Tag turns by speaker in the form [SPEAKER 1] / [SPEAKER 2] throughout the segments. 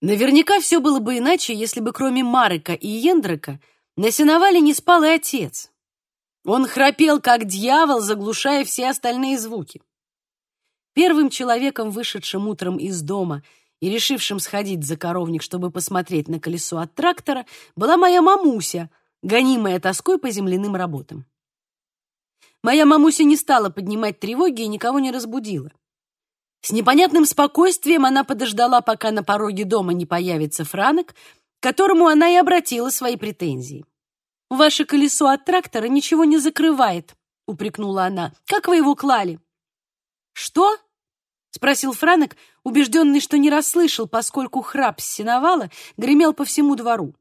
[SPEAKER 1] Наверняка все было бы иначе, если бы кроме Марека и Ендрака на сеновале не спал и отец. Он храпел, как дьявол, заглушая все остальные звуки. Первым человеком, вышедшим утром из дома и решившим сходить за коровник, чтобы посмотреть на колесо от трактора, была моя мамуся, гонимая тоской по земляным работам. Моя мамуся не стала поднимать тревоги и никого не разбудила. С непонятным спокойствием она подождала, пока на пороге дома не появится Франок, к которому она и обратила свои претензии. «Ваше колесо от трактора ничего не закрывает», — упрекнула она. «Как вы его клали?» «Что?» — спросил Франок, убежденный, что не расслышал, поскольку храп с сеновала гремел по всему двору.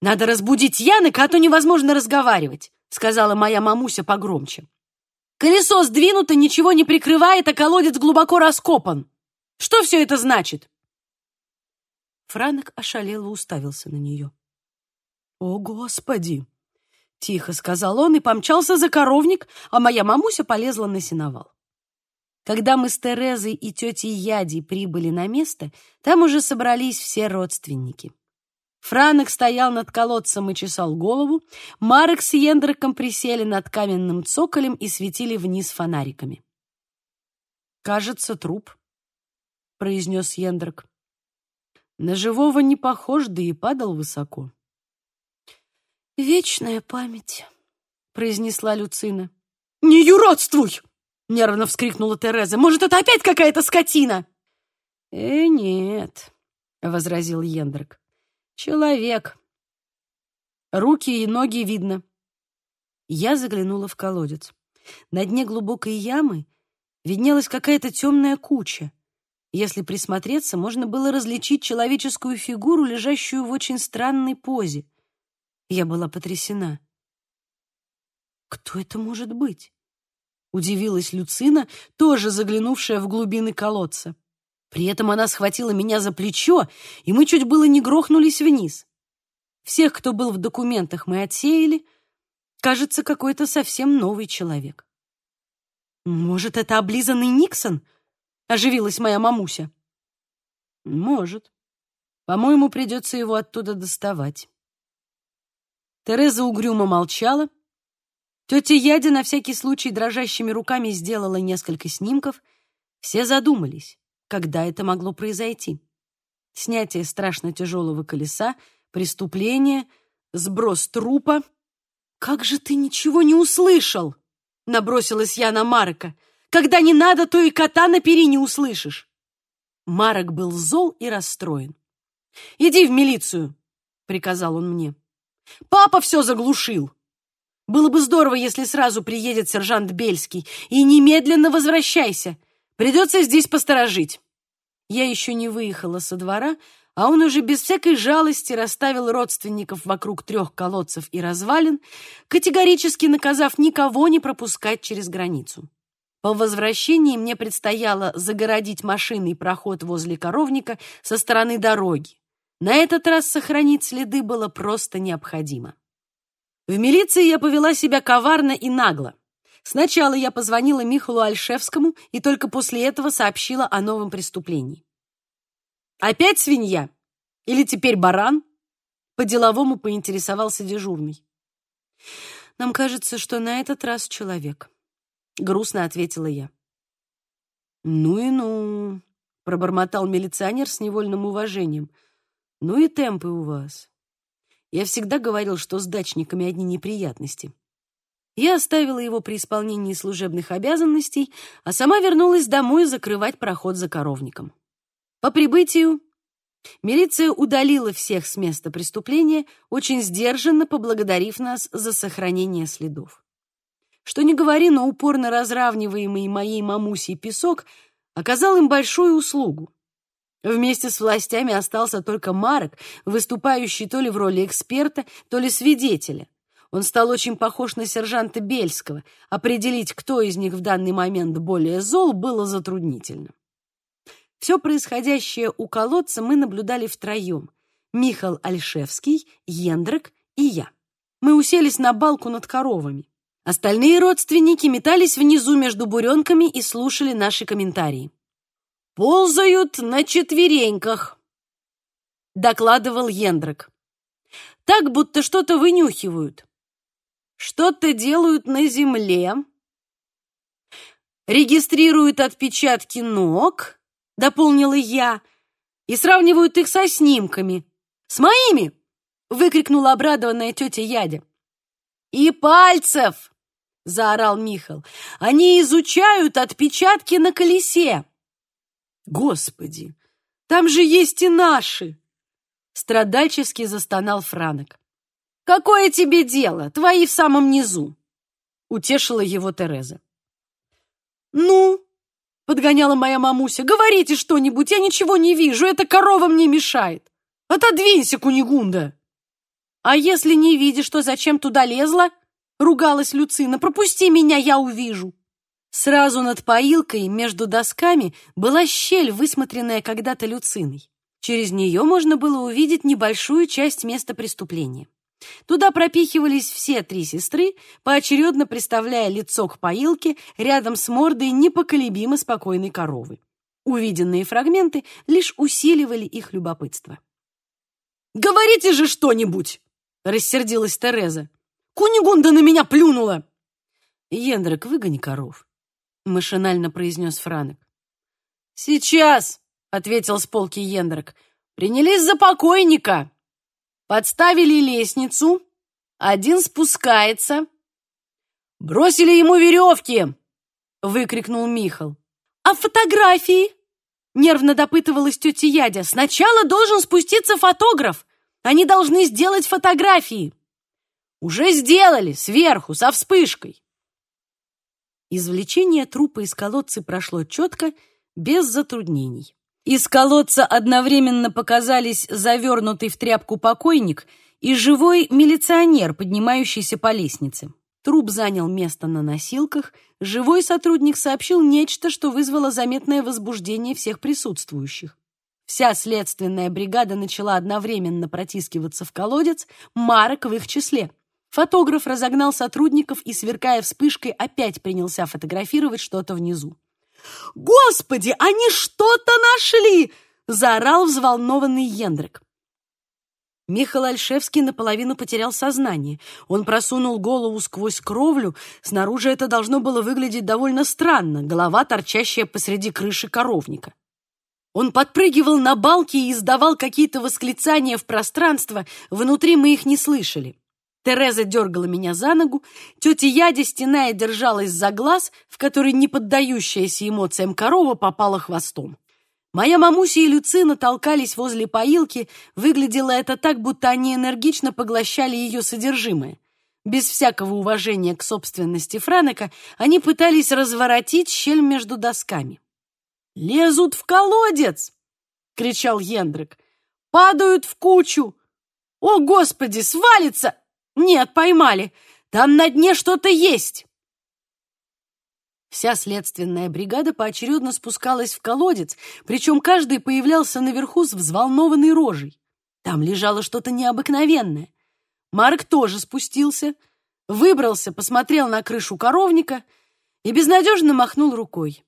[SPEAKER 1] «Надо разбудить Янека, а то невозможно разговаривать», — сказала моя мамуся погромче. Колесо сдвинуто, ничего не прикрывает, а колодец глубоко раскопан. Что все это значит?» Франок ошалело уставился на нее. «О, Господи!» — тихо сказал он и помчался за коровник, а моя мамуся полезла на сеновал. Когда мы с Терезой и тетей Ядей прибыли на место, там уже собрались все родственники. Франок стоял над колодцем и чесал голову, Марек с Ендраком присели над каменным цоколем и светили вниз фонариками. «Кажется, труп», — произнес Ендрак. «На живого не похож, да и падал высоко». «Вечная память», — произнесла Люцина.
[SPEAKER 2] «Не юродствуй!» — нервно вскрикнула Тереза. «Может, это опять какая-то скотина?»
[SPEAKER 1] «Э, нет», — возразил Ендрак. Человек. Руки и ноги видно. Я заглянула в колодец. На дне глубокой ямы виднелась какая-то темная куча. Если присмотреться, можно было различить человеческую фигуру, лежащую в очень странной позе. Я была потрясена. «Кто это может быть?» — удивилась Люцина, тоже заглянувшая в глубины колодца. При этом она схватила меня за плечо, и мы чуть было не грохнулись вниз. Всех, кто был в документах, мы отсеяли. Кажется, какой-то совсем новый человек. «Может, это облизанный Никсон?» — оживилась моя мамуся. «Может. По-моему, придется его оттуда доставать». Тереза угрюмо молчала. Тетя Яде на всякий случай дрожащими руками сделала несколько снимков. Все задумались когда это могло произойти. Снятие страшно тяжелого колеса, преступление, сброс трупа. «Как же ты ничего не услышал?» — набросилась я на Марка. «Когда не надо, то и кота на перине услышишь». Марок был зол и расстроен. «Иди в милицию», — приказал он мне. «Папа все заглушил. Было бы здорово, если сразу приедет сержант Бельский. И немедленно возвращайся. Придется здесь посторожить. Я еще не выехала со двора, а он уже без всякой жалости расставил родственников вокруг трех колодцев и развалин, категорически наказав никого не пропускать через границу. По возвращении мне предстояло загородить машинный проход возле коровника со стороны дороги. На этот раз сохранить следы было просто необходимо. В милиции я повела себя коварно и нагло. Сначала я позвонила Михалу Альшевскому и только после этого сообщила о новом преступлении. «Опять свинья? Или теперь баран?» По-деловому поинтересовался дежурный. «Нам кажется, что на этот раз человек», — грустно ответила я. «Ну и ну», — пробормотал милиционер с невольным уважением. «Ну и темпы у вас. Я всегда говорил, что с дачниками одни неприятности». Я оставила его при исполнении служебных обязанностей, а сама вернулась домой закрывать проход за коровником. По прибытию милиция удалила всех с места преступления, очень сдержанно поблагодарив нас за сохранение следов. Что не говори, но упорно разравниваемый моей мамусей песок оказал им большую услугу. Вместе с властями остался только Марок, выступающий то ли в роли эксперта, то ли свидетеля. Он стал очень похож на сержанта Бельского. Определить, кто из них в данный момент более зол, было затруднительно. Все происходящее у колодца мы наблюдали втроем. Михал Альшевский, Ендрек и я. Мы уселись на балку над коровами. Остальные родственники метались внизу между буренками и слушали наши комментарии. «Ползают на четвереньках», — докладывал Ендрак. «Так, будто что-то вынюхивают. Что-то делают на земле, регистрируют отпечатки ног, дополнила я, и сравнивают их со снимками. С моими! выкрикнула обрадованная тетя Ядя. И пальцев! заорал Михал. Они изучают отпечатки на колесе. Господи, там же есть и наши! Страдальчески застонал Франок. Какое тебе дело? Твои в самом низу, утешила его Тереза. «Ну?» — подгоняла моя мамуся. «Говорите что-нибудь, я ничего не вижу, эта корова мне мешает. Отодвинься, Кунигунда!» «А если не видишь, то зачем туда лезла?» — ругалась Люцина. «Пропусти меня, я увижу». Сразу над поилкой между досками была щель, высмотренная когда-то Люциной. Через нее можно было увидеть небольшую часть места преступления. Туда пропихивались все три сестры, поочередно приставляя лицо к поилке рядом с мордой непоколебимо спокойной коровы. Увиденные фрагменты лишь усиливали их любопытство. «Говорите же что-нибудь!» — рассердилась Тереза. «Кунигунда на меня плюнула!» «Ендрик, выгони коров», — машинально произнес Франок. «Сейчас!» — ответил с полки Ендрик. «Принялись за покойника!» Подставили лестницу, один спускается. «Бросили ему веревки!» — выкрикнул Михал. «А фотографии?» — нервно допытывалась тетя Ядя. «Сначала должен спуститься фотограф. Они должны сделать фотографии». «Уже сделали, сверху, со вспышкой». Извлечение трупа из колодца прошло четко, без затруднений. Из колодца одновременно показались завернутый в тряпку покойник и живой милиционер, поднимающийся по лестнице. Труп занял место на носилках, живой сотрудник сообщил нечто, что вызвало заметное возбуждение всех присутствующих. Вся следственная бригада начала одновременно протискиваться в колодец, Марок в их числе. Фотограф разогнал сотрудников и, сверкая вспышкой, опять принялся фотографировать что-то внизу. «Господи, они что-то нашли!» — заорал взволнованный Ендрик. Михаил Альшевский наполовину потерял сознание. Он просунул голову сквозь кровлю. Снаружи это должно было выглядеть довольно странно, голова, торчащая посреди крыши коровника. Он подпрыгивал на балке и издавал какие-то восклицания в пространство, внутри мы их не слышали. Тереза дергала меня за ногу, тетя Ядя, стеная, держалась за глаз, в который не поддающаяся эмоциям корова попала хвостом. Моя мамуся и Люцина толкались возле поилки, выглядело это так, будто они энергично поглощали ее содержимое. Без всякого уважения к собственности Франека они пытались разворотить щель между досками. «Лезут в колодец!» — кричал Ендрик. «Падают в кучу! О, Господи, свалится!» «Нет, поймали! Там на дне что-то есть!» Вся следственная бригада поочередно спускалась в колодец, причем каждый появлялся наверху с взволнованной рожей. Там лежало что-то необыкновенное. Марк тоже спустился, выбрался, посмотрел на крышу коровника и безнадежно махнул рукой.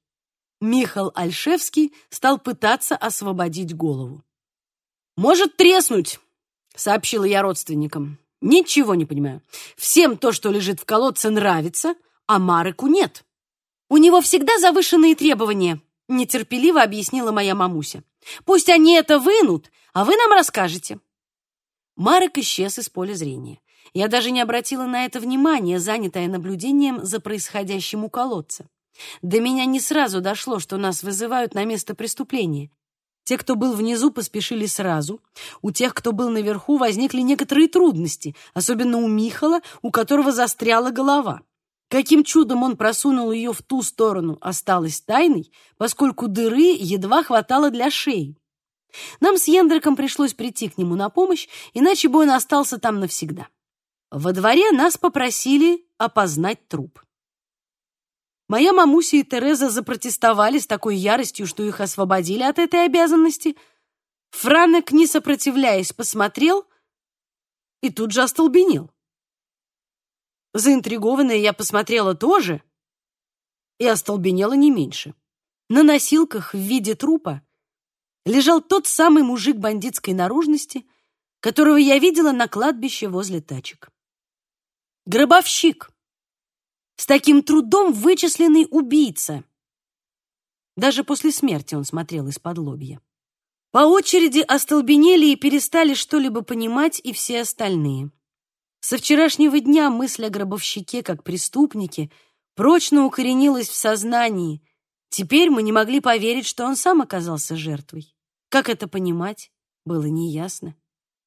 [SPEAKER 1] Михал Альшевский стал пытаться освободить голову. «Может треснуть», — сообщила я родственникам. Ничего не понимаю. Всем то, что лежит в колодце, нравится, а Мареку нет. У него всегда завышенные требования, нетерпеливо объяснила моя мамуся. Пусть они это вынут, а вы нам расскажете. Марек исчез из поля зрения. Я даже не обратила на это внимания, занятая наблюдением за происходящим у колодца. До меня не сразу дошло, что нас вызывают на место преступления. Те, кто был внизу, поспешили сразу. У тех, кто был наверху, возникли некоторые трудности, особенно у Михала, у которого застряла голова. Каким чудом он просунул ее в ту сторону, осталось тайной, поскольку дыры едва хватало для шеи. Нам с Ендриком пришлось прийти к нему на помощь, иначе бы он остался там навсегда. Во дворе нас попросили опознать труп. Моя мамуся и Тереза запротестовали с такой яростью, что их освободили от этой обязанности. Франек, не сопротивляясь, посмотрел и тут же остолбенел. Заинтригованная я посмотрела тоже и остолбенела не меньше. На носилках в виде трупа лежал тот самый мужик бандитской наружности, которого я видела на кладбище возле тачек. Гробовщик. С таким трудом вычисленный убийца. Даже после смерти он смотрел из-под лобья. По очереди остолбенели и перестали что-либо понимать и все остальные. Со вчерашнего дня мысль о гробовщике как преступнике прочно укоренилась в сознании. Теперь мы не могли поверить, что он сам оказался жертвой. Как это понимать, было неясно.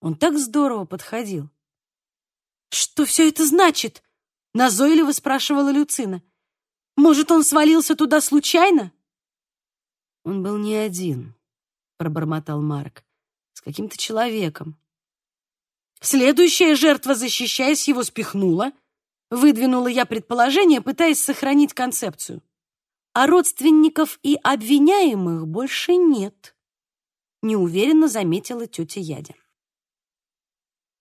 [SPEAKER 1] Он так здорово подходил. «Что все это значит?» — назойливо спрашивала Люцина. «Может, он свалился туда случайно?» «Он был не один», — пробормотал Марк, — «с каким-то человеком. Следующая жертва, защищаясь, его спихнула. Выдвинула я предположение, пытаясь сохранить концепцию. А родственников и обвиняемых больше нет, неуверенно заметила тетя Ядя.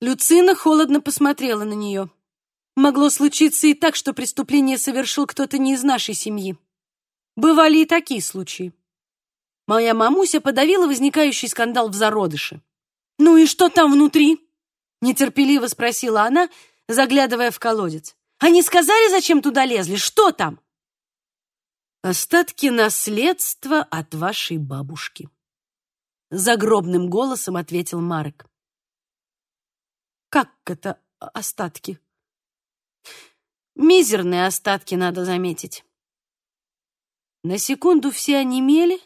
[SPEAKER 1] Люцина холодно посмотрела на нее. Могло случиться и так, что преступление совершил кто-то не из нашей семьи. Бывали и такие случаи. Моя мамуся подавила возникающий скандал в зародыше. «Ну и что там внутри?» Нетерпеливо спросила она, заглядывая в колодец. Они сказали, зачем туда лезли? Что там? Остатки наследства от вашей бабушки. Загробным голосом ответил Марк. Как это остатки? Мизерные остатки, надо заметить. На секунду все онемели,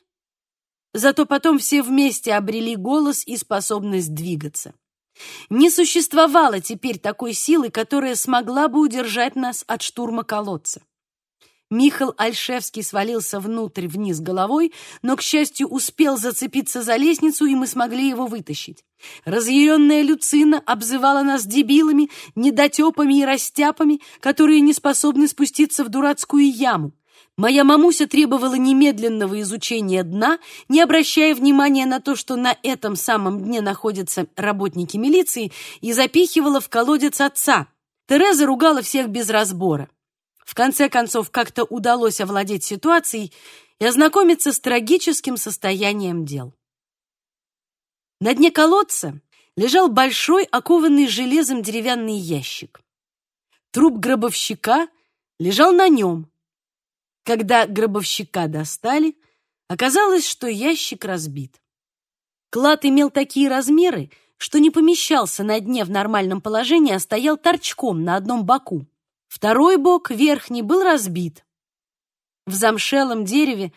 [SPEAKER 1] зато потом все вместе обрели голос и способность двигаться. Не существовало теперь такой силы, которая смогла бы удержать нас от штурма колодца. Михал Альшевский свалился внутрь вниз головой, но, к счастью, успел зацепиться за лестницу, и мы смогли его вытащить. Разъяренная Люцина обзывала нас дебилами, недотепами и растяпами, которые не способны спуститься в дурацкую яму. Моя мамуся требовала немедленного изучения дна, не обращая внимания на то, что на этом самом дне находятся работники милиции, и запихивала в колодец отца. Тереза ругала всех без разбора. В конце концов, как-то удалось овладеть ситуацией и ознакомиться с трагическим состоянием дел. На дне колодца лежал большой, окованный железом деревянный ящик. Труп гробовщика лежал на нем, когда гробовщика достали, оказалось, что ящик разбит. Клад имел такие размеры, что не помещался на дне в нормальном положении, а стоял торчком на одном боку. Второй бок, верхний, был разбит. В замшелом дереве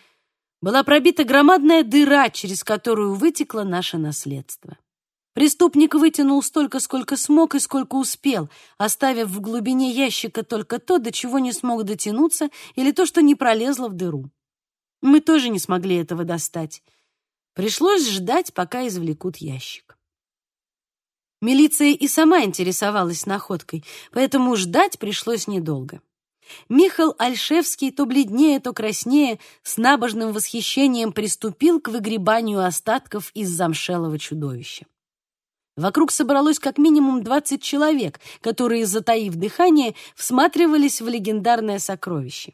[SPEAKER 1] была пробита громадная дыра, через которую вытекло наше наследство. Преступник вытянул столько, сколько смог и сколько успел, оставив в глубине ящика только то, до чего не смог дотянуться, или то, что не пролезло в дыру. Мы тоже не смогли этого достать. Пришлось ждать, пока извлекут ящик. Милиция и сама интересовалась находкой, поэтому ждать пришлось недолго. Михал Альшевский то бледнее, то краснее, с набожным восхищением приступил к выгребанию остатков из замшелого чудовища. Вокруг собралось как минимум 20 человек, которые, затаив дыхание, всматривались в легендарное сокровище.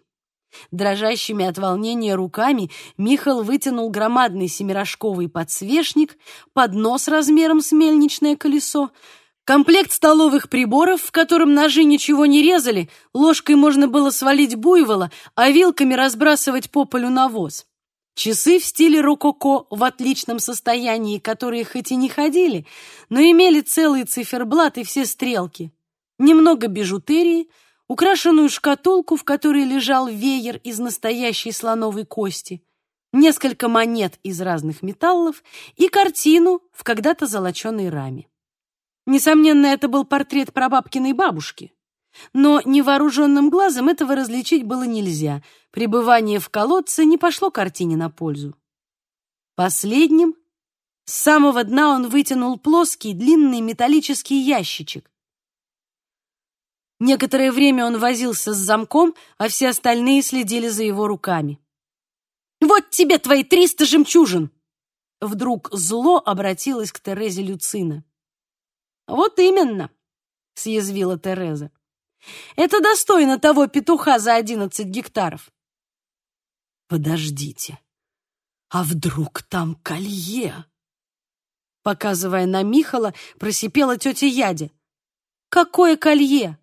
[SPEAKER 1] Дрожащими от волнения руками Михал вытянул громадный семирожковый подсвечник, поднос размером с мельничное колесо, комплект столовых приборов, в котором ножи ничего не резали, ложкой можно было свалить буйвола, а вилками разбрасывать по полю навоз. Часы в стиле рококо в отличном состоянии, которые хоть и не ходили, но имели целый циферблат и все стрелки. Немного бижутерии, украшенную шкатулку, в которой лежал веер из настоящей слоновой кости, несколько монет из разных металлов и картину в когда-то золоченой раме. Несомненно, это был портрет прабабкиной бабушки. Но невооруженным глазом этого различить было нельзя. Пребывание в колодце не пошло картине на пользу. Последним с самого дна он вытянул плоский длинный металлический ящичек. Некоторое время он возился с замком, а все остальные следили за его руками. «Вот тебе твои триста жемчужин!» Вдруг зло обратилось к Терезе Люцина. «Вот именно», — съязвила Тереза. Это достойно того петуха за одиннадцать гектаров. Подождите. А вдруг там колье? Показывая на Михала, просипела тетя Ядя. Какое колье?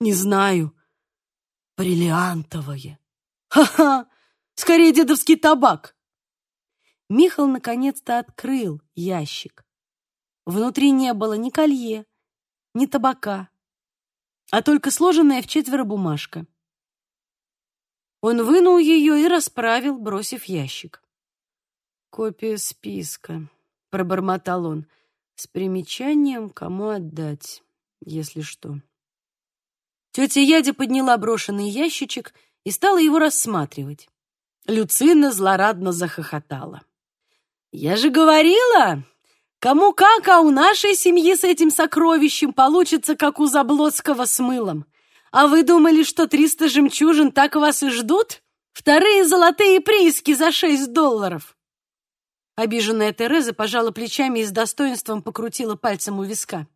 [SPEAKER 1] Не знаю. Бриллиантовое. Ха-ха! Скорее дедовский табак. Михал наконец-то открыл ящик. Внутри не было ни колье, ни табака, а только сложенная в четверо бумажка. Он вынул ее и расправил, бросив ящик. «Копия списка», — пробормотал он, с примечанием, кому отдать, если что. Тетя Ядя подняла брошенный ящичек и стала его рассматривать. Люцина злорадно захохотала. «Я же говорила, кому как, а у нашей семьи с этим сокровищем получится, как у Заблоцкого с мылом. А вы думали, что триста жемчужин так вас и ждут? Вторые золотые прииски за шесть долларов!» Обиженная Тереза пожала плечами и с достоинством покрутила пальцем у виска.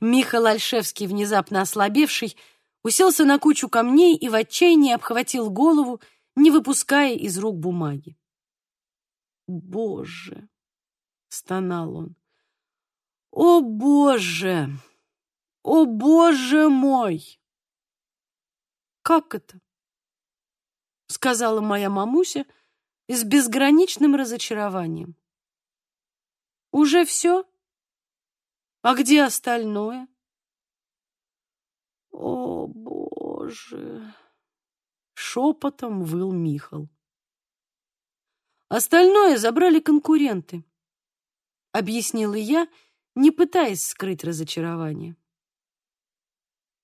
[SPEAKER 1] Михаил Альшевский, внезапно ослабевший, уселся на кучу камней и в отчаянии обхватил голову, не выпуская из рук бумаги. «Боже!» — стонал он. «О, Боже! О, Боже мой!» «Как это?» — сказала моя мамуся с безграничным разочарованием. «Уже все? А где остальное?» «О, Боже!» — шепотом выл Михал. Остальное забрали конкуренты, объяснила я, не пытаясь скрыть разочарование.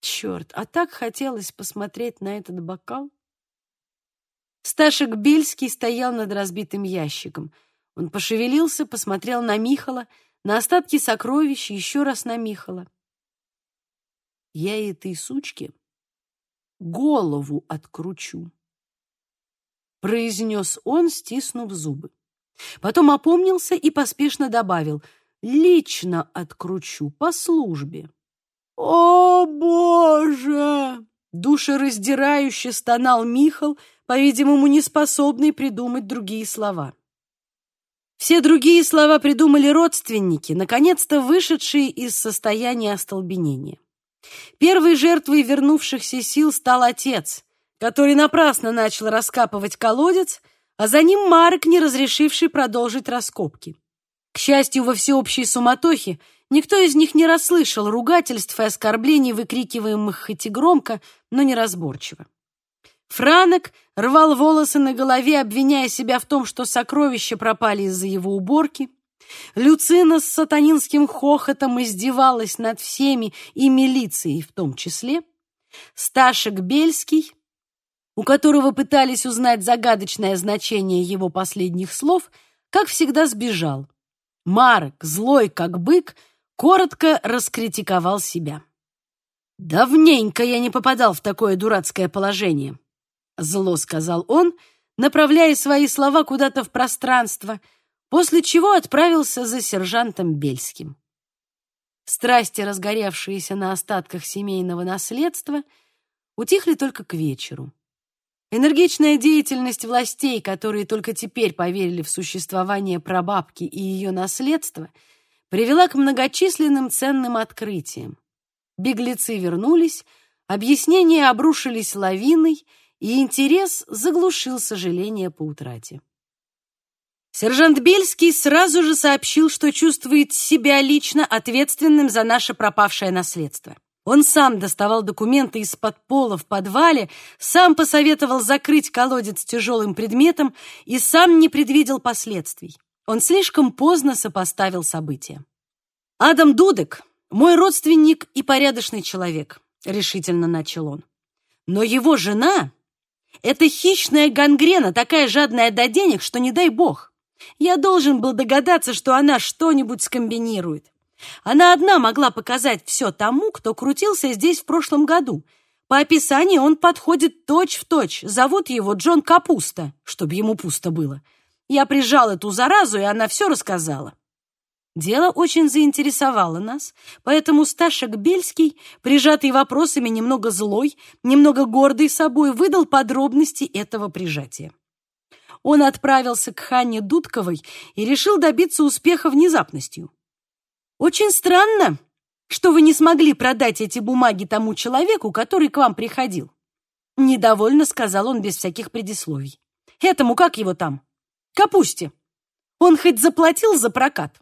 [SPEAKER 1] Черт, а так хотелось посмотреть на этот бокал. Сташек Бельский стоял над разбитым ящиком. Он пошевелился, посмотрел на Михала, на остатки сокровищ, еще раз на Михала. Я этой сучке голову откручу произнес он, стиснув зубы. Потом опомнился и поспешно добавил «Лично откручу по службе». «О, Боже!» Душераздирающе стонал Михал, по-видимому, неспособный придумать другие слова. Все другие слова придумали родственники, наконец-то вышедшие из состояния остолбенения. Первой жертвой вернувшихся сил стал отец, который напрасно начал раскапывать колодец, а за ним Марк, не разрешивший продолжить раскопки. К счастью, во всеобщей суматохе никто из них не расслышал ругательств и оскорблений, выкрикиваемых хоть и громко, но неразборчиво. Франок рвал волосы на голове, обвиняя себя в том, что сокровища пропали из-за его уборки. Люцина с сатанинским хохотом издевалась над всеми и милицией в том числе. Сташек Бельский у которого пытались узнать загадочное значение его последних слов, как всегда сбежал. Марк, злой как бык, коротко раскритиковал себя. «Давненько я не попадал в такое дурацкое положение», — зло сказал он, направляя свои слова куда-то в пространство, после чего отправился за сержантом Бельским. Страсти, разгоревшиеся на остатках семейного наследства, утихли только к вечеру. Энергичная деятельность властей, которые только теперь поверили в существование прабабки и ее наследство, привела к многочисленным ценным открытиям. Беглецы вернулись, объяснения обрушились лавиной, и интерес заглушил сожаление по утрате. Сержант Бельский сразу же сообщил, что чувствует себя лично ответственным за наше пропавшее наследство. Он сам доставал документы из-под пола в подвале, сам посоветовал закрыть колодец тяжелым предметом и сам не предвидел последствий. Он слишком поздно сопоставил события. «Адам Дудек — мой родственник и порядочный человек», — решительно начал он. «Но его жена — это хищная гангрена, такая жадная до денег, что не дай бог. Я должен был догадаться, что она что-нибудь скомбинирует. Она одна могла показать все тому, кто крутился здесь в прошлом году. По описанию он подходит точь-в-точь. Точь. Зовут его Джон Капуста, чтобы ему пусто было. Я прижал эту заразу, и она все рассказала. Дело очень заинтересовало нас, поэтому Сташек Бельский, прижатый вопросами, немного злой, немного гордый собой, выдал подробности этого прижатия. Он отправился к Ханне Дудковой и решил добиться успеха внезапностью. «Очень странно, что вы не смогли продать эти бумаги тому человеку, который к вам приходил». Недовольно сказал он без всяких предисловий. «Этому как его там? Капусте. Он хоть заплатил за прокат?»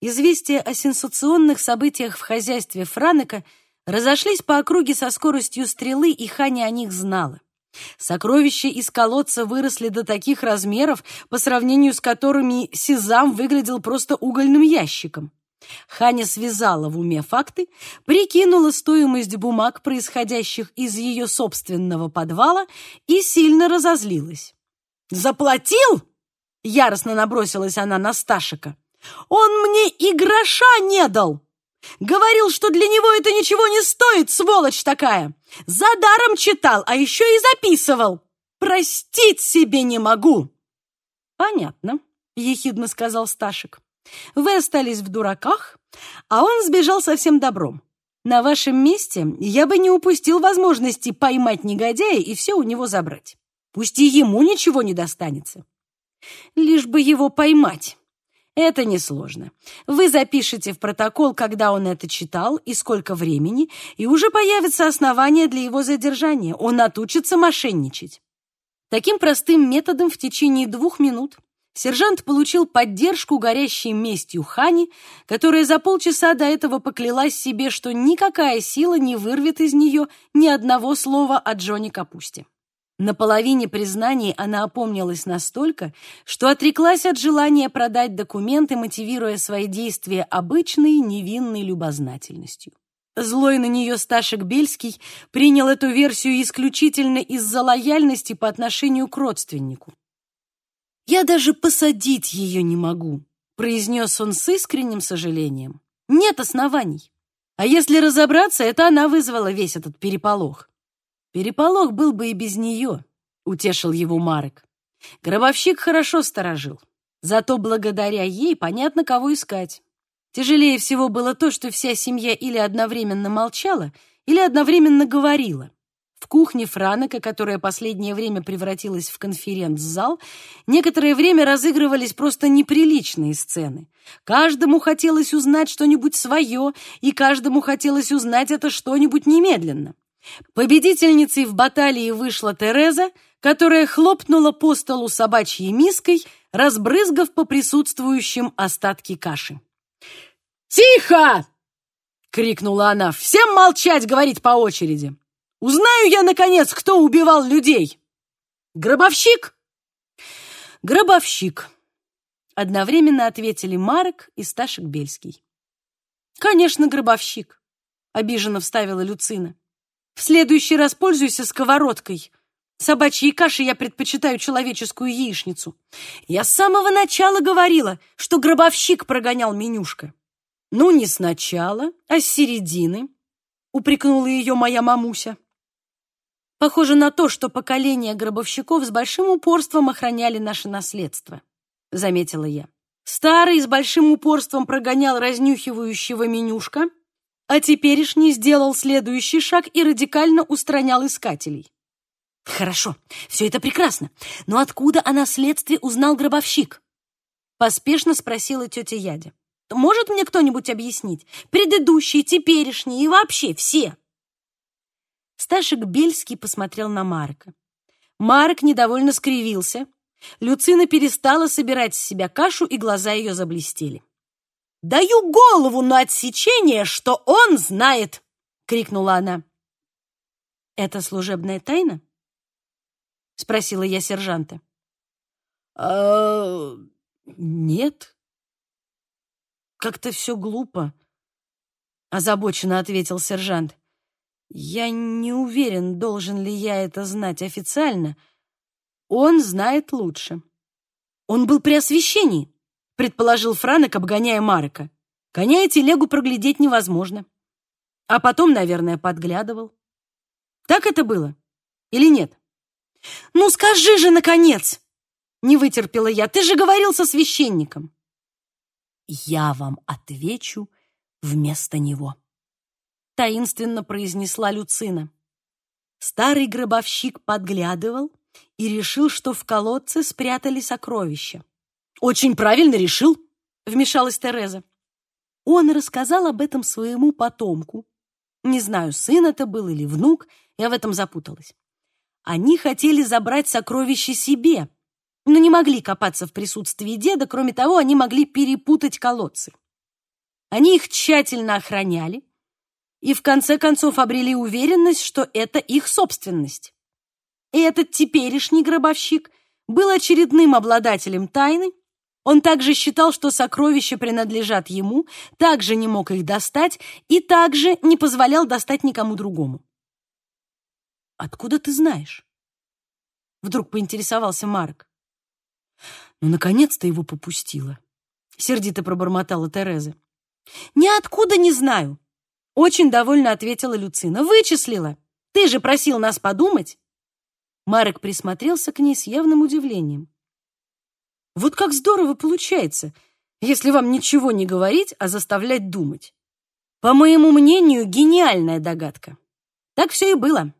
[SPEAKER 1] Известия о сенсационных событиях в хозяйстве Франека разошлись по округе со скоростью стрелы, и Ханя о них знала. Сокровища из колодца выросли до таких размеров, по сравнению с которыми Сезам выглядел просто угольным ящиком. Ханя связала в уме факты, прикинула стоимость бумаг, происходящих из ее собственного подвала, и сильно разозлилась. «Заплатил?» — яростно набросилась она на Сташика. «Он мне и гроша не дал!» Говорил, что для него это ничего не стоит, сволочь такая. За даром читал, а еще и записывал. Простить себе не могу. Понятно, ехидно сказал Сташек. Вы остались в дураках, а он сбежал совсем добром. На вашем месте я бы не упустил возможности поймать негодяя и все у него забрать. Пусть и ему ничего не достанется. Лишь бы его поймать. Это несложно. Вы запишете в протокол, когда он это читал и сколько времени, и уже появится основание для его задержания. Он отучится мошенничать. Таким простым методом в течение двух минут сержант получил поддержку горящей местью Хани, которая за полчаса до этого поклялась себе, что никакая сила не вырвет из нее ни одного слова о Джоне Капусте. На половине признаний она опомнилась настолько, что отреклась от желания продать документы, мотивируя свои действия обычной невинной любознательностью. Злой на нее Сташек Бельский принял эту версию исключительно из-за лояльности по отношению к родственнику. «Я даже посадить ее не могу», — произнес он с искренним сожалением. «Нет оснований. А если разобраться, это она вызвала весь этот переполох. Переполох был бы и без нее, утешил его Марек. Гробовщик хорошо сторожил. Зато благодаря ей понятно, кого искать. Тяжелее всего было то, что вся семья или одновременно молчала, или одновременно говорила. В кухне Франека, которая последнее время превратилась в конференц-зал, некоторое время разыгрывались просто неприличные сцены. Каждому хотелось узнать что-нибудь свое, и каждому хотелось узнать это что-нибудь немедленно. Победительницей в баталии вышла Тереза, которая хлопнула по столу собачьей миской, разбрызгав по присутствующим остатки каши. «Тихо!» — крикнула она. «Всем молчать, говорить по очереди! Узнаю я, наконец, кто убивал людей! Гробовщик?» «Гробовщик», — одновременно ответили Марек и Сташек Бельский. «Конечно, гробовщик», — обиженно вставила Люцина. В следующий раз пользуйся сковородкой. Собачьей каши я предпочитаю человеческую яичницу. Я с самого начала говорила, что гробовщик прогонял менюшка. Ну, не сначала, а с середины, упрекнула ее моя мамуся. Похоже на то, что поколения гробовщиков с большим упорством охраняли наше наследство, заметила я. Старый с большим упорством прогонял разнюхивающего менюшка, а теперешний сделал следующий шаг и радикально устранял искателей. Хорошо, все это прекрасно, но откуда о наследстве узнал гробовщик? Поспешно спросила тетя Ядя. Может мне кто-нибудь объяснить? Предыдущие, теперешние и вообще все. Сташек Бельский посмотрел на Марка. Марк недовольно скривился. Люцина перестала собирать с себя кашу, и глаза ее заблестели. «Даю голову на отсечение, что он знает!» — крикнула она. «Это служебная тайна?» — спросила я сержанта. «А... нет». «Как-то все глупо», — озабоченно ответил сержант. «Я не уверен, должен ли я это знать официально. Он знает лучше. Он был при освещении предположил Франек, обгоняя Марека. Коня и телегу проглядеть невозможно. А потом, наверное, подглядывал. Так это было? Или нет? Ну скажи же, наконец! Не вытерпела я. Ты же говорил со священником. Я вам отвечу вместо него. Таинственно произнесла Люцина. Старый гробовщик подглядывал и решил, что в колодце спрятали сокровища.
[SPEAKER 2] «Очень правильно решил», —
[SPEAKER 1] вмешалась Тереза. Он рассказал об этом своему потомку. Не знаю, сын это был или внук, я в этом запуталась. Они хотели забрать сокровища себе, но не могли копаться в присутствии деда, кроме того, они могли перепутать колодцы. Они их тщательно охраняли и в конце концов обрели уверенность, что это их собственность. И этот теперешний гробовщик был очередным обладателем тайны. Он также считал, что сокровища принадлежат ему, также не мог их достать и также не позволял достать никому другому. «Откуда ты знаешь?» Вдруг поинтересовался Марк. «Ну, наконец-то его попустила», — сердито пробормотала Тереза. «Ниоткуда не знаю», — очень довольно ответила Люцина. «Вычислила. Ты же просил нас подумать». Марек присмотрелся к ней с явным удивлением. «Вот как здорово получается, если вам ничего не говорить, а заставлять думать. По моему мнению, гениальная догадка. Так все и было.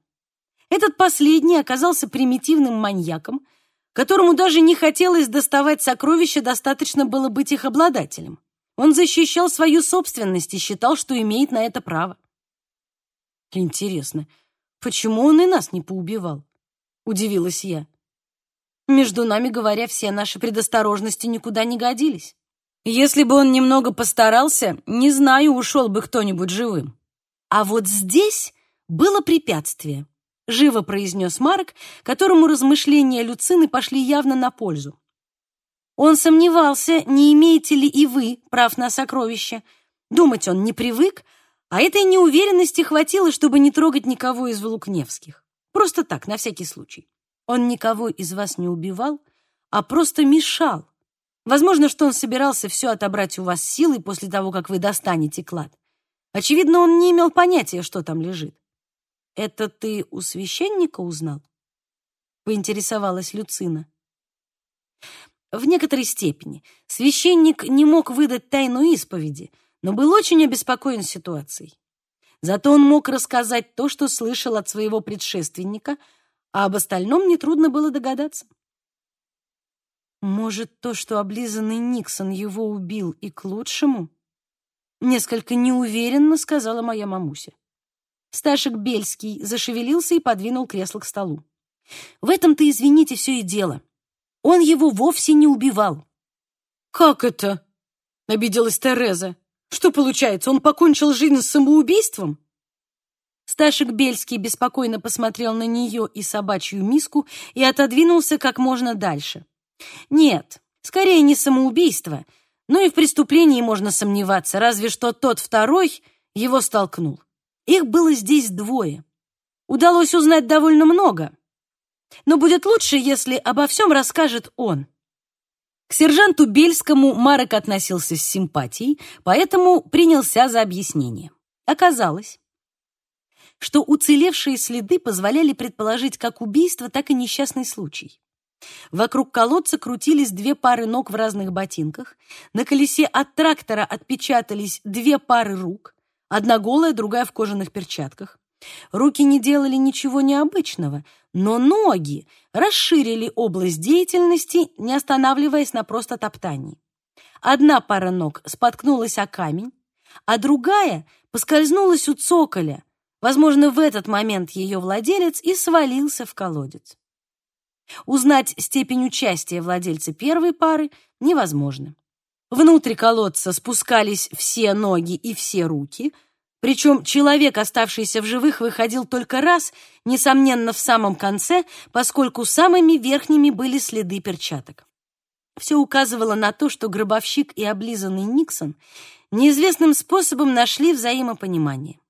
[SPEAKER 1] Этот последний оказался примитивным маньяком, которому даже не хотелось доставать сокровища, достаточно было быть их обладателем. Он защищал свою собственность и считал, что имеет на это право. Интересно, почему он и нас не поубивал? Удивилась я. Между нами говоря, все наши предосторожности никуда не годились. Если бы он немного постарался, не знаю, ушел бы кто-нибудь живым. А вот здесь было препятствие живо произнес Марк, которому размышления Люцины пошли явно на пользу. Он сомневался, не имеете ли и вы прав на сокровища. Думать он не привык, а этой неуверенности хватило, чтобы не трогать никого из Волукневских. Просто так, на всякий случай. Он никого из вас не убивал, а просто мешал. Возможно, что он собирался все отобрать у вас силой после того, как вы достанете клад. Очевидно, он не имел понятия, что там лежит. «Это ты у священника узнал?» — поинтересовалась Люцина. В некоторой степени. Священник не мог выдать тайну исповеди, но был очень обеспокоен ситуацией. Зато он мог рассказать то, что слышал от своего предшественника, а об остальном нетрудно было догадаться. Может, то, что облизанный Никсон его убил, и к лучшему? Несколько неуверенно сказала моя мамуся. Сташек Бельский зашевелился и подвинул кресло к столу. В этом-то, извините, все и дело. Он его вовсе не убивал.
[SPEAKER 2] Как это? обиделась Тереза. Что получается, он покончил жизнь с самоубийством?
[SPEAKER 1] Сташек Бельский беспокойно посмотрел на нее и собачью миску и отодвинулся как можно дальше. Нет, скорее не самоубийство, но и в преступлении можно сомневаться, разве что тот второй его столкнул. Их было здесь двое. Удалось узнать довольно много. Но будет лучше, если обо всем расскажет он. К сержанту Бельскому Марек относился с симпатией, поэтому принялся за объяснение. Оказалось, что уцелевшие следы позволяли предположить как убийство, так и несчастный случай. Вокруг колодца крутились две пары ног в разных ботинках, на колесе от трактора отпечатались две пары рук, Одна голая, другая в кожаных перчатках. Руки не делали ничего необычного, но ноги расширили область деятельности, не останавливаясь на просто топтании. Одна пара ног споткнулась о камень, а другая поскользнулась у цоколя. Возможно, в этот момент ее владелец и свалился в колодец. Узнать степень участия владельца первой пары невозможно. Внутрь колодца спускались все ноги и все руки, причем человек, оставшийся в живых, выходил только раз, несомненно, в самом конце, поскольку самыми верхними были следы перчаток. Все указывало на то, что гробовщик и облизанный Никсон неизвестным способом нашли взаимопонимание.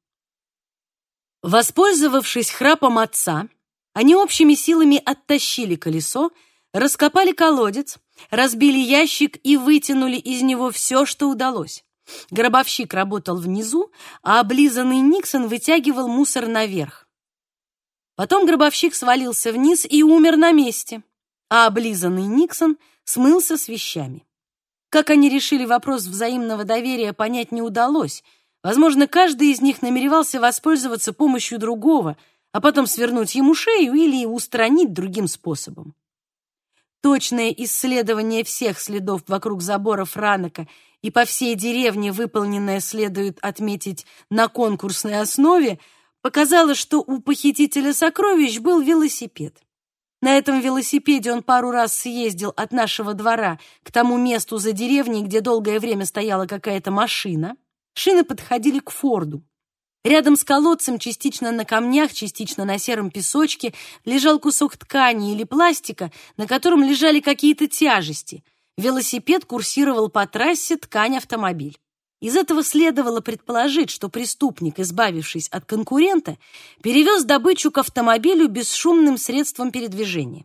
[SPEAKER 1] Воспользовавшись храпом отца, они общими силами оттащили колесо, раскопали колодец, разбили ящик и вытянули из него все, что удалось. Гробовщик работал внизу, а облизанный Никсон вытягивал мусор наверх. Потом гробовщик свалился вниз и умер на месте, а облизанный Никсон смылся с вещами. Как они решили вопрос взаимного доверия, понять не удалось. Возможно, каждый из них намеревался воспользоваться помощью другого, а потом свернуть ему шею или устранить другим способом. Точное исследование всех следов вокруг забора Франока и по всей деревне, выполненное, следует отметить, на конкурсной основе, показало, что у похитителя сокровищ был велосипед. На этом велосипеде он пару раз съездил от нашего двора к тому месту за деревней, где долгое время стояла какая-то машина. Шины подходили к Форду. Рядом с колодцем, частично на камнях, частично на сером песочке, лежал кусок ткани или пластика, на котором лежали какие-то тяжести. Велосипед курсировал по трассе ткань-автомобиль. Из этого следовало предположить, что преступник, избавившись от конкурента, перевез добычу к автомобилю бесшумным средством передвижения.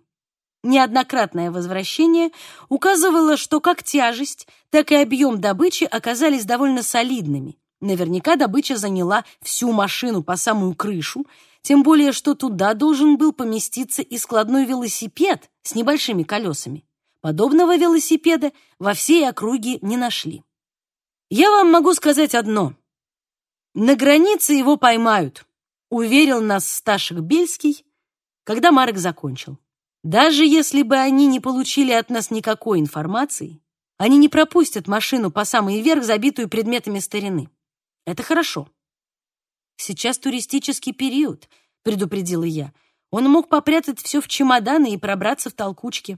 [SPEAKER 1] Неоднократное возвращение указывало, что как тяжесть, так и объем добычи оказались довольно солидными. Наверняка добыча заняла всю машину по самую крышу, тем более что туда должен был поместиться и складной велосипед с небольшими колесами. Подобного велосипеда во всей округе не нашли. Я вам могу сказать одно. На границе его поймают, уверил нас Сташек Бельский, когда Марк закончил. Даже если бы они не получили от нас никакой информации, они не пропустят машину по самый верх, забитую предметами старины. Это хорошо. Сейчас туристический период, предупредила я. Он мог попрятать все в чемоданы и пробраться в толкучки.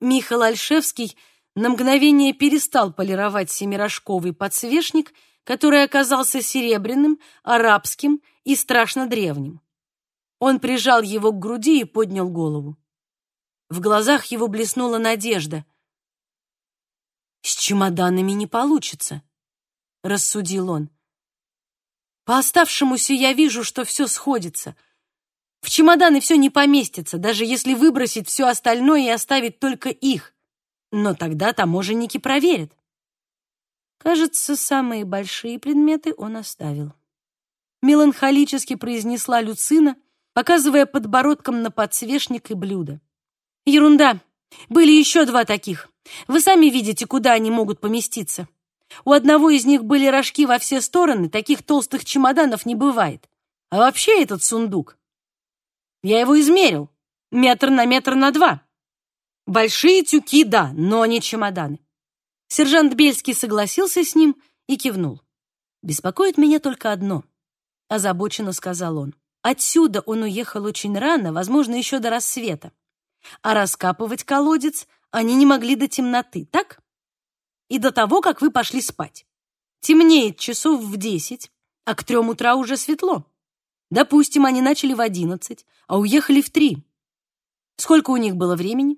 [SPEAKER 1] Михаил Альшевский на мгновение перестал полировать семирожковый подсвечник, который оказался серебряным, арабским и страшно древним. Он прижал его к груди и поднял голову. В глазах его блеснула надежда. «С чемоданами не получится», — рассудил он. «По оставшемуся я вижу, что все сходится. В чемоданы все не поместится, даже если выбросить все остальное и оставить только их. Но тогда таможенники проверят. Кажется, самые большие предметы он оставил. Меланхолически произнесла Люцина, показывая подбородком на подсвечник и блюдо. Ерунда. Были еще два таких. Вы сами видите, куда они могут поместиться. У одного из них были рожки во все стороны, таких толстых чемоданов не бывает. А вообще этот сундук... Я его измерил. Метр на метр на два. Большие тюки, да, но не чемоданы. Сержант Бельский согласился с ним и кивнул. «Беспокоит меня только одно», — озабоченно сказал он. «Отсюда он уехал очень рано, возможно, еще до рассвета. А раскапывать колодец они не могли до темноты, так? И до того, как вы пошли спать. Темнеет часов в десять, а к трем утра уже светло. Допустим, они начали в одиннадцать, а уехали в три. Сколько у них было времени?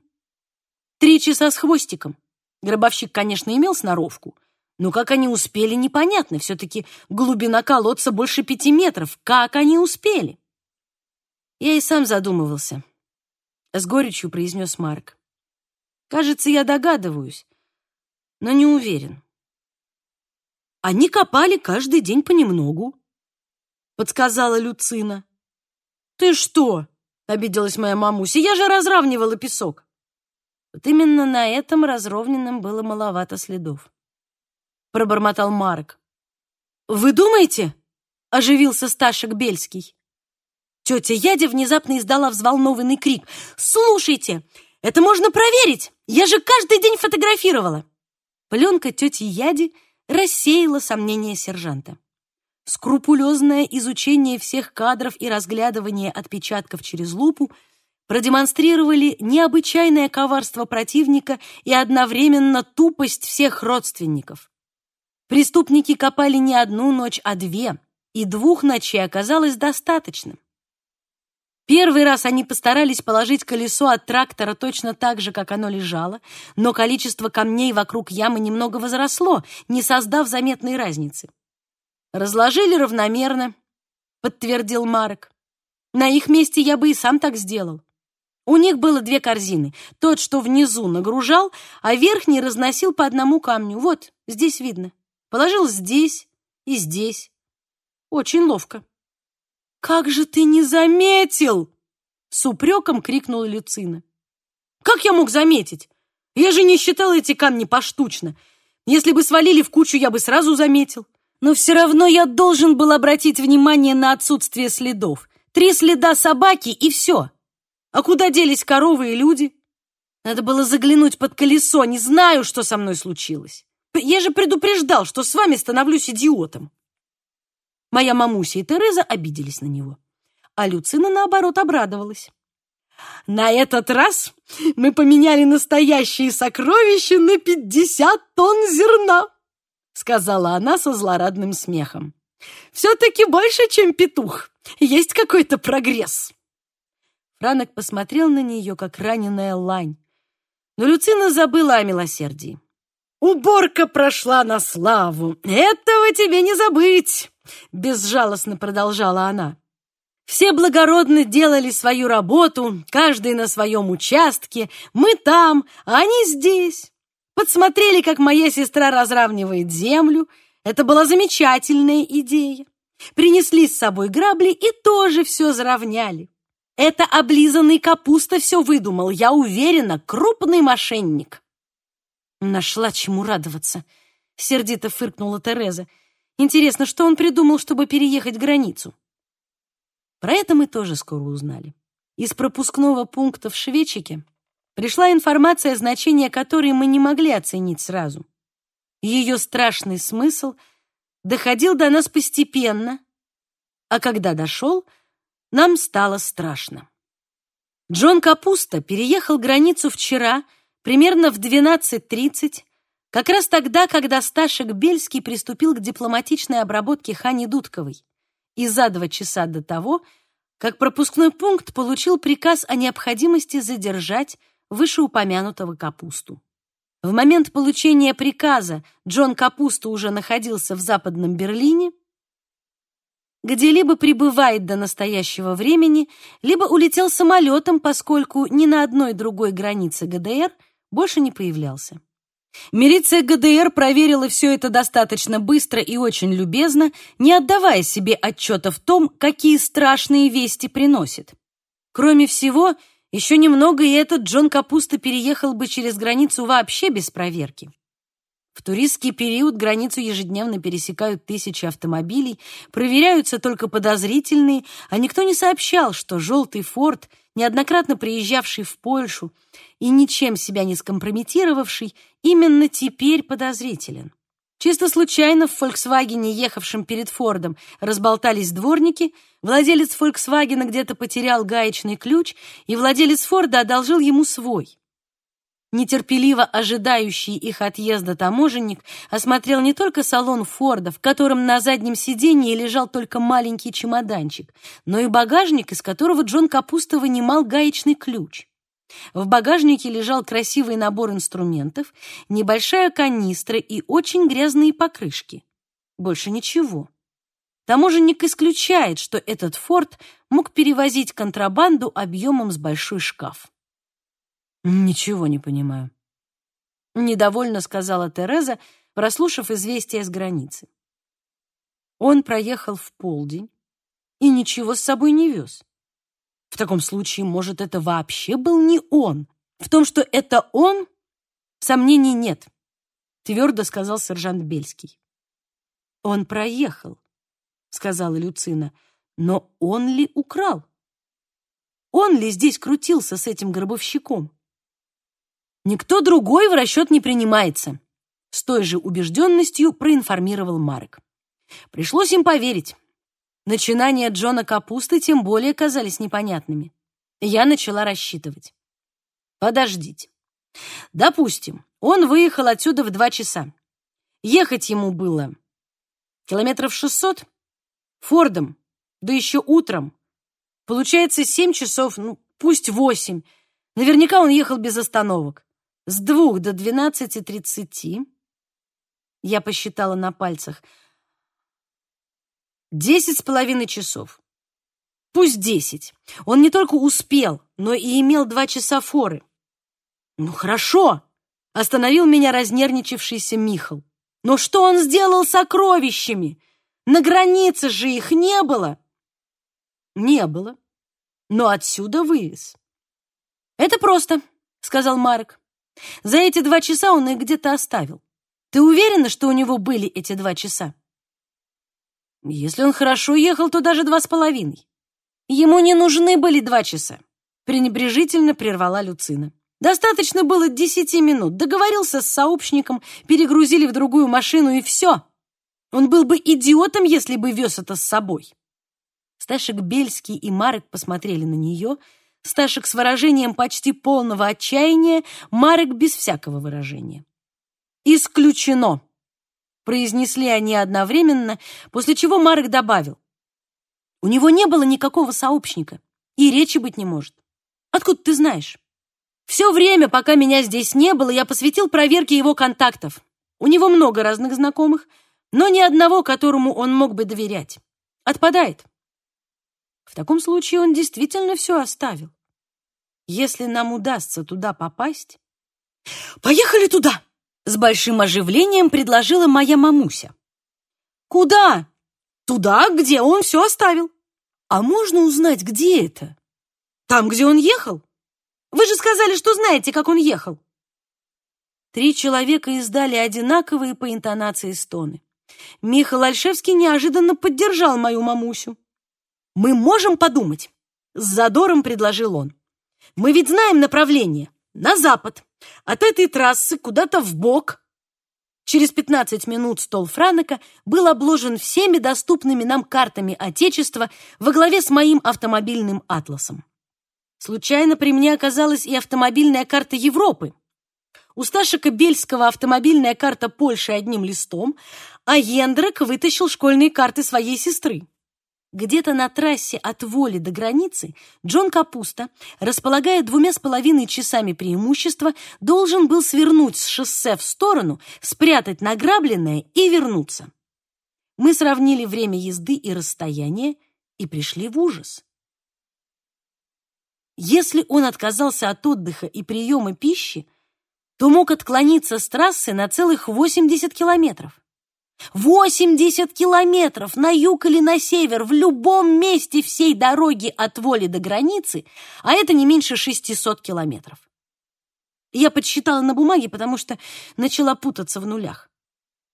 [SPEAKER 1] Три часа с хвостиком. Гробовщик, конечно, имел сноровку, но как они успели, непонятно. Все-таки глубина колодца больше пяти метров. Как они успели? Я и сам задумывался. С горечью произнес Марк. Кажется, я догадываюсь, но не уверен. Они копали каждый день понемногу, подсказала Люцина. Ты что? обиделась моя мамуся. Я же разравнивала песок. Вот именно на этом разровненном было маловато следов. Пробормотал Марк. «Вы думаете?» — оживился Сташек Бельский. Тетя Ядя внезапно издала взволнованный крик. «Слушайте, это можно проверить! Я же каждый день фотографировала!» Пленка тети Яди рассеяла сомнения сержанта. Скрупулезное изучение всех кадров и разглядывание отпечатков через лупу продемонстрировали необычайное коварство противника и одновременно тупость всех родственников. Преступники копали не одну ночь, а две, и двух ночей оказалось достаточным. Первый раз они постарались положить колесо от трактора точно так же, как оно лежало, но количество камней вокруг ямы немного возросло, не создав заметной разницы. «Разложили равномерно», — подтвердил Марк. «На их месте я бы и сам так сделал. У них было две корзины. Тот, что внизу, нагружал, а верхний разносил по одному камню. Вот, здесь видно. Положил здесь и здесь. Очень ловко. «Как же ты не заметил!» С упреком крикнула Люцина. «Как я мог заметить? Я же не считал эти камни поштучно. Если бы свалили в кучу, я бы сразу заметил. Но все равно я должен был обратить внимание на отсутствие следов. Три следа собаки и все. А куда делись коровы и люди? Надо было заглянуть под колесо. Не знаю, что со мной случилось. Я же предупреждал, что с вами становлюсь идиотом. Моя мамуся и Тереза обиделись на него. А Люцина, наоборот, обрадовалась. На этот раз мы поменяли настоящие сокровища на пятьдесят тонн зерна, сказала она со злорадным смехом. Все-таки больше, чем петух. Есть какой-то прогресс. Франок посмотрел на нее, как раненая лань. Но Люцина забыла о милосердии. «Уборка прошла на славу! Этого тебе не забыть!» Безжалостно продолжала она. Все благородно делали свою работу, каждый на своем участке. Мы там, а они здесь. Подсмотрели, как моя сестра разравнивает землю. Это была замечательная идея. Принесли с собой грабли и тоже все заровняли. Это облизанный капуста все выдумал, я уверена, крупный мошенник. Нашла чему радоваться, сердито фыркнула Тереза. Интересно, что он придумал, чтобы переехать границу? Про это мы тоже скоро узнали. Из пропускного пункта в Швечике пришла информация, значение которой мы не могли оценить сразу. Ее страшный смысл доходил до нас постепенно, а когда дошел, нам стало страшно. Джон Капуста переехал границу вчера, примерно в 12.30, как раз тогда, когда Сташек Бельский приступил к дипломатичной обработке Хани Дудковой и за два часа до того, как пропускной пункт получил приказ о необходимости задержать вышеупомянутого Капусту. В момент получения приказа Джон Капуста уже находился в Западном Берлине, где либо пребывает до настоящего времени, либо улетел самолетом, поскольку ни на одной другой границе ГДР больше не появлялся. Милиция ГДР проверила все это достаточно быстро и очень любезно, не отдавая себе отчета в том, какие страшные вести приносит. Кроме всего, еще немного, и этот Джон Капуста переехал бы через границу вообще без проверки. В туристский период границу ежедневно пересекают тысячи автомобилей, проверяются только подозрительные, а никто не сообщал, что желтый «Форд», неоднократно приезжавший в Польшу и ничем себя не скомпрометировавший, именно теперь подозрителен. Чисто случайно в «Фольксвагене», ехавшем перед Фордом, разболтались дворники, владелец «Фольксвагена» где-то потерял гаечный ключ, и владелец Форда одолжил ему свой. Нетерпеливо ожидающий их отъезда таможенник осмотрел не только салон Форда, в котором на заднем сиденье лежал только маленький чемоданчик, но и багажник, из которого Джон Капуста вынимал гаечный ключ. В багажнике лежал красивый набор инструментов, небольшая канистра и очень грязные покрышки. Больше ничего. Таможенник исключает, что этот форт мог перевозить контрабанду объемом с большой шкаф. «Ничего не понимаю», — недовольно сказала Тереза, прослушав известие с границы. Он проехал в полдень и ничего с собой не вез. В таком случае, может, это вообще был не он. В том, что это он, сомнений нет, твердо сказал сержант Бельский. Он проехал, сказала Люцина, но он ли украл? Он ли здесь крутился с этим гробовщиком? Никто другой в расчет не принимается. С той же убежденностью проинформировал Марк. Пришлось им поверить. Начинания Джона Капусты тем более казались непонятными. Я начала рассчитывать. Подождите. Допустим, он выехал отсюда в два часа. Ехать ему было километров шестьсот Фордом, да еще утром. Получается семь часов, ну, пусть восемь. Наверняка он ехал без остановок. С двух до двенадцати тридцати. Я посчитала на пальцах. Десять с половиной часов. Пусть десять. Он не только успел, но и имел два часа форы. Ну хорошо, остановил меня разнервничавшийся Михал. Но что он сделал с сокровищами? На границе же их не было. Не было, но отсюда вывез. Это просто, сказал Марк. За эти два часа он их где-то оставил. Ты уверена, что у него были эти два часа? Если он хорошо ехал, то даже два с половиной. Ему не нужны были два часа, пренебрежительно прервала Люцина. Достаточно было десяти минут. Договорился с сообщником, перегрузили в другую машину и все. Он был бы идиотом, если бы вез это с собой. Сташек Бельский и Марек посмотрели на нее. Сташек с выражением почти полного отчаяния, Марек без всякого выражения. «Исключено!» произнесли они одновременно, после чего Марек добавил. У него не было никакого сообщника, и речи быть не может. Откуда ты знаешь? Все время, пока меня здесь не было, я посвятил проверке его контактов. У него много разных знакомых, но ни одного, которому он мог бы доверять. Отпадает. В таком случае он действительно все оставил. Если нам удастся туда попасть... «Поехали туда!» С большим оживлением предложила моя мамуся. «Куда?» «Туда, где он все оставил». «А можно узнать, где это?» «Там, где он ехал. Вы же сказали, что знаете, как он ехал». Три человека издали одинаковые по интонации стоны. Михаил Альшевский неожиданно поддержал мою мамусю. «Мы можем подумать», — с задором предложил он. «Мы ведь знаем направление. На запад. От этой трассы куда-то в бок. Через 15 минут стол Франека был обложен всеми доступными нам картами Отечества во главе с моим автомобильным атласом. Случайно при мне оказалась и автомобильная карта Европы. У Сташика Бельского автомобильная карта Польши одним листом, а Ендрек вытащил школьные карты своей сестры. Где-то на трассе от Воли до границы Джон Капуста, располагая двумя с половиной часами преимущества, должен был свернуть с шоссе в сторону, спрятать награбленное и вернуться. Мы сравнили время езды и расстояние и пришли в ужас. Если он отказался от отдыха и приема пищи, то мог отклониться с трассы на целых 80 километров. 80 километров на юг или на север в любом месте всей дороги от воли до границы, а это не меньше 600 километров. Я подсчитала на бумаге, потому что начала путаться в нулях.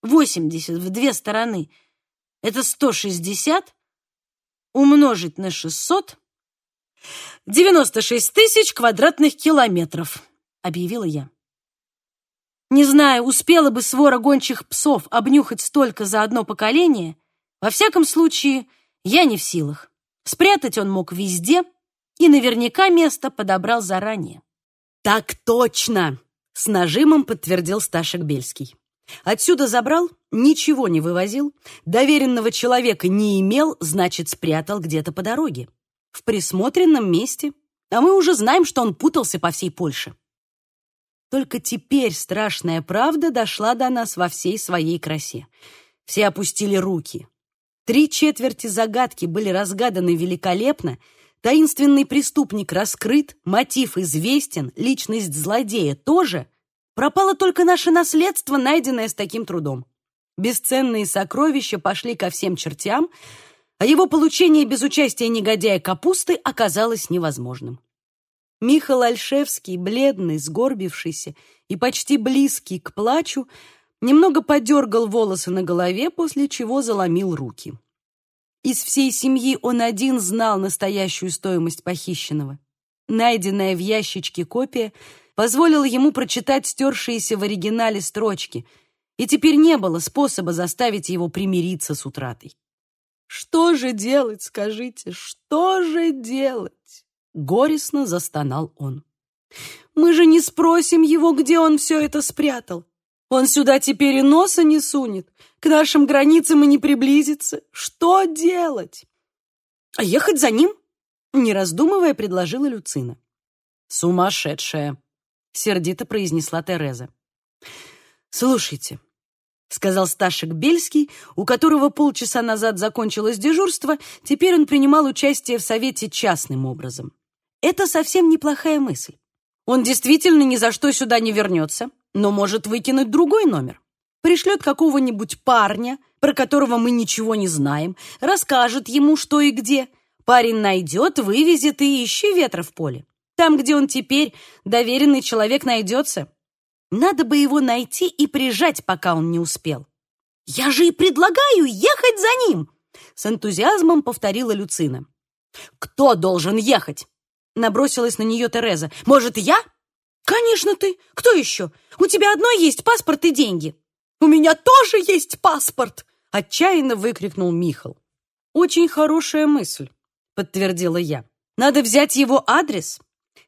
[SPEAKER 1] 80 в две стороны — это 160, умножить на 600 — 96 тысяч квадратных километров, объявила я. Не знаю, успела бы свора гончих псов обнюхать столько за одно поколение. Во всяком случае, я не в силах. Спрятать он мог везде и наверняка место подобрал заранее. «Так точно!» — с нажимом подтвердил Сташек Бельский. Отсюда забрал, ничего не вывозил, доверенного человека не имел, значит, спрятал где-то по дороге. В присмотренном месте, а мы уже знаем, что он путался по всей Польше. Только теперь страшная правда дошла до нас во всей своей красе. Все опустили руки. Три четверти загадки были разгаданы великолепно, таинственный преступник раскрыт, мотив известен, личность злодея тоже. Пропало только наше наследство, найденное с таким трудом. Бесценные сокровища пошли ко всем чертям, а его получение без участия негодяя Капусты оказалось невозможным. Михаил Альшевский, бледный, сгорбившийся и почти близкий к плачу, немного подергал волосы на голове, после чего заломил руки. Из всей семьи он один знал настоящую стоимость похищенного. Найденная в ящичке копия позволила ему прочитать стершиеся в оригинале строчки, и теперь не было способа заставить его примириться с утратой. «Что же делать, скажите, что же делать?» Горестно застонал он. «Мы же не спросим его, где он все это спрятал. Он сюда теперь и носа не сунет, к нашим границам и не приблизится. Что делать?» «А ехать за ним?» Не раздумывая, предложила Люцина. «Сумасшедшая!» — сердито произнесла Тереза. «Слушайте», — сказал Сташек Бельский, у которого полчаса назад закончилось дежурство, теперь он принимал участие в совете частным образом. Это совсем неплохая мысль. Он действительно ни за что сюда не вернется, но может выкинуть другой номер. Пришлет какого-нибудь парня, про которого мы ничего не знаем, расскажет ему, что и где. Парень найдет, вывезет и ищи ветра в поле. Там, где он теперь, доверенный человек найдется. Надо бы его найти и прижать, пока он не успел. «Я же и предлагаю ехать за ним!» С энтузиазмом повторила Люцина. «Кто должен ехать?» Набросилась на нее Тереза. «Может, я?»
[SPEAKER 2] «Конечно ты! Кто еще? У тебя одной есть паспорт и деньги!» «У меня тоже есть паспорт!» Отчаянно выкрикнул Михал.
[SPEAKER 1] «Очень хорошая мысль», — подтвердила я. «Надо взять его адрес.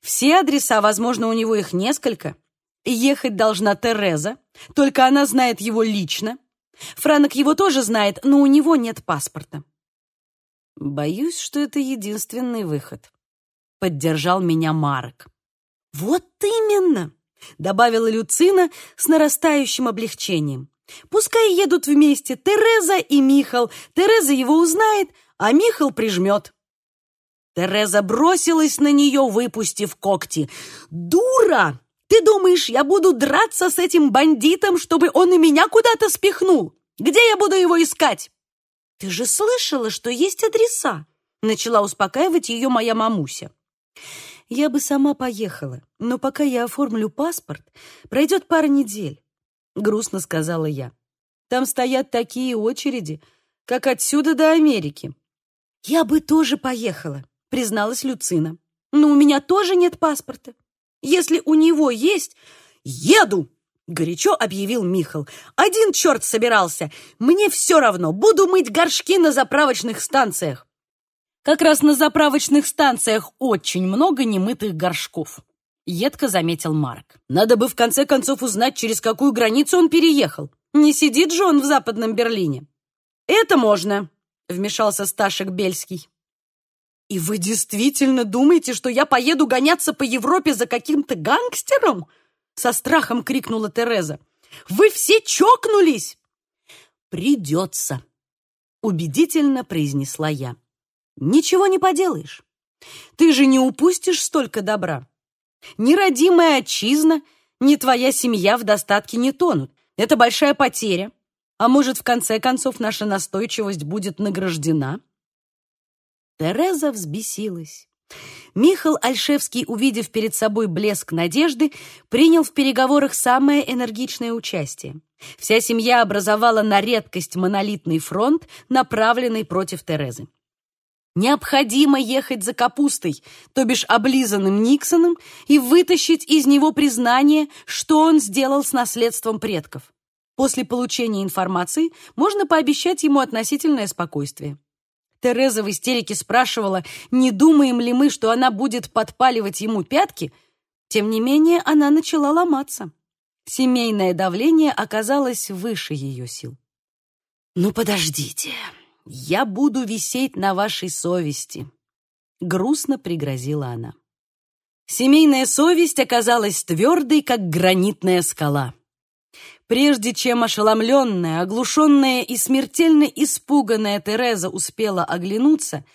[SPEAKER 1] Все адреса, возможно, у него их несколько. Ехать должна Тереза, только она знает его лично. Франок его тоже знает, но у него нет паспорта». «Боюсь, что это единственный выход», — поддержал меня Марк.
[SPEAKER 2] «Вот именно!» — добавила Люцина с нарастающим облегчением. «Пускай едут вместе Тереза и Михал. Тереза его узнает, а Михал прижмет».
[SPEAKER 1] Тереза бросилась на нее, выпустив когти.
[SPEAKER 2] «Дура! Ты думаешь, я буду драться с этим бандитом, чтобы он и меня куда-то спихнул? Где я буду его искать?» «Ты же слышала, что есть адреса?» Начала успокаивать ее моя мамуся.
[SPEAKER 1] Я бы сама поехала, но пока я оформлю паспорт, пройдет пара недель, — грустно сказала я. Там стоят такие очереди, как отсюда до Америки.
[SPEAKER 2] Я бы тоже поехала, призналась Люцина. Но у меня тоже нет паспорта. Если у него есть, еду, горячо объявил Михал. Один черт собирался. Мне все равно, буду мыть горшки на заправочных станциях.
[SPEAKER 1] Как раз на заправочных станциях очень много немытых горшков. Едко заметил Марк. Надо бы в конце концов узнать, через какую границу он переехал. Не сидит же он в Западном Берлине.
[SPEAKER 2] Это можно, вмешался Сташек Бельский. И вы действительно думаете, что я поеду гоняться по Европе за каким-то гангстером? Со страхом крикнула Тереза. Вы все чокнулись.
[SPEAKER 1] Придется, убедительно произнесла я. Ничего не поделаешь. Ты же не упустишь столько добра. Ни родимая отчизна, ни твоя семья в достатке не тонут. Это большая потеря. А может, в конце концов, наша настойчивость будет награждена? Тереза взбесилась. Михал Альшевский, увидев перед собой блеск надежды, принял в переговорах самое энергичное участие. Вся семья образовала на редкость монолитный фронт, направленный против Терезы. Необходимо ехать за капустой, то бишь облизанным Никсоном, и вытащить из него признание, что он сделал с наследством предков. После получения информации можно пообещать ему относительное спокойствие. Тереза в истерике спрашивала, не думаем ли мы, что она будет подпаливать ему пятки. Тем не менее, она начала ломаться. Семейное давление оказалось выше ее сил. «Ну, подождите», «Я буду висеть на вашей совести», — грустно пригрозила она. Семейная совесть оказалась твердой, как гранитная скала. Прежде чем ошеломленная, оглушенная и смертельно испуганная Тереза успела оглянуться,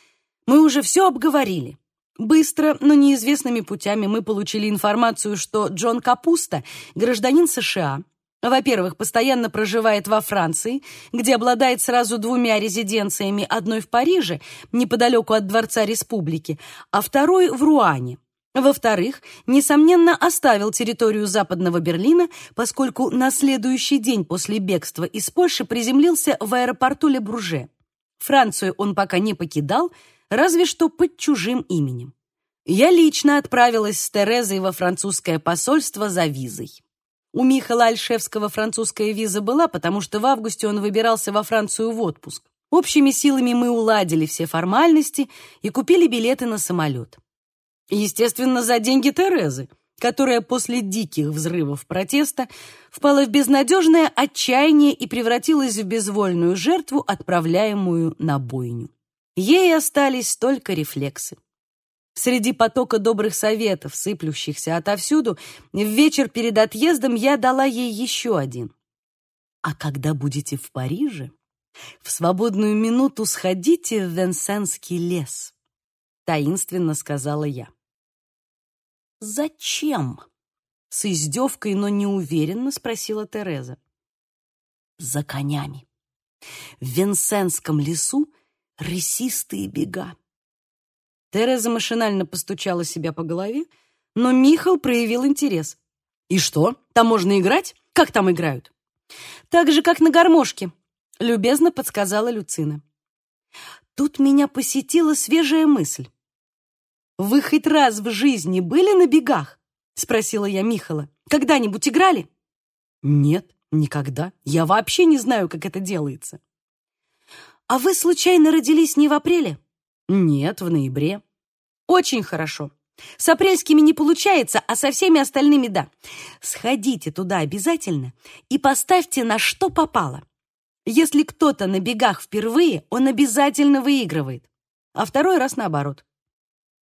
[SPEAKER 1] мы уже все обговорили. Быстро, но неизвестными путями мы получили информацию, что Джон Капуста, гражданин США, во-первых, постоянно проживает во Франции, где обладает сразу двумя резиденциями, одной в Париже, неподалеку от Дворца Республики, а второй в Руане. Во-вторых, несомненно, оставил территорию Западного Берлина, поскольку на следующий день после бегства из Польши приземлился в аэропорту Ле-Бруже. Францию он пока не покидал, разве что под чужим именем. Я лично отправилась с Терезой во французское посольство за визой. У Михаила Альшевского французская виза была, потому что в августе он выбирался во Францию в отпуск. Общими силами мы уладили все формальности и купили билеты на самолет. Естественно, за деньги Терезы, которая после диких взрывов протеста впала в безнадежное отчаяние и превратилась в безвольную жертву, отправляемую на бойню. Ей остались только рефлексы. Среди потока добрых советов, сыплющихся отовсюду, в вечер перед отъездом я дала ей еще один. А когда будете в Париже, в свободную минуту сходите в Венсенский лес, таинственно сказала я. Зачем? С издевкой, но неуверенно спросила Тереза. За конями. В Венсенском лесу рысистые бега. Тереза машинально постучала себя по голове, но Михал проявил интерес. «И что, там можно играть? Как там играют?» «Так же, как на гармошке», — любезно подсказала Люцина.
[SPEAKER 2] Тут меня посетила свежая мысль. «Вы хоть раз в жизни были на бегах?» — спросила я Михала. «Когда-нибудь играли?» «Нет, никогда. Я вообще не знаю, как это делается». «А вы, случайно, родились не в апреле?» «Нет, в ноябре». «Очень хорошо. С апрельскими не получается, а со всеми остальными — да. Сходите туда обязательно и поставьте на что попало. Если кто-то на бегах впервые, он обязательно выигрывает, а второй раз наоборот.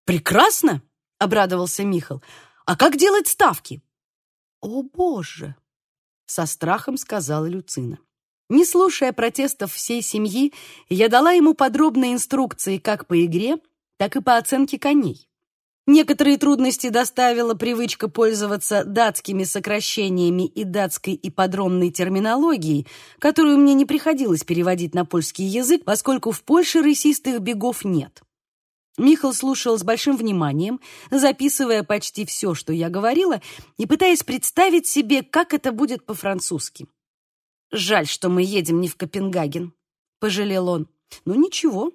[SPEAKER 2] «Прекрасно!» — обрадовался Михал. «А как делать ставки?» «О, Боже!» — со страхом сказала Люцина. Не слушая протестов всей семьи, я дала ему подробные инструкции как по игре, так и по оценке коней. Некоторые трудности доставила привычка пользоваться датскими сокращениями и датской ипподромной терминологией, которую мне не приходилось переводить на польский язык, поскольку в Польше рысистых бегов нет. Михал слушал с большим вниманием, записывая почти все, что я говорила, и пытаясь представить себе, как это будет по-французски. «Жаль, что мы едем не в Копенгаген», — пожалел он. «Ну ничего,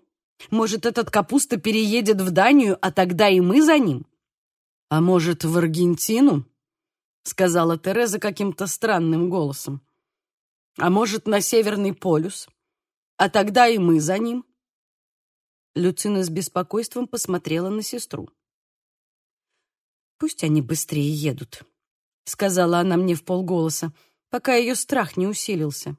[SPEAKER 2] может, этот капуста переедет в Данию, а тогда и мы за ним? А может, в Аргентину? Сказала Тереза каким-то странным голосом. А может, на Северный полюс? А тогда и мы за ним? Люцина с беспокойством посмотрела на сестру. «Пусть они быстрее едут», — сказала она мне в полголоса, пока ее страх не усилился.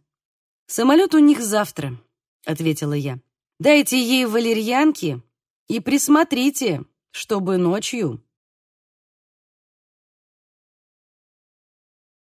[SPEAKER 2] «Самолет у них завтра», — ответила я. Дайте ей валерьянки и присмотрите, чтобы ночью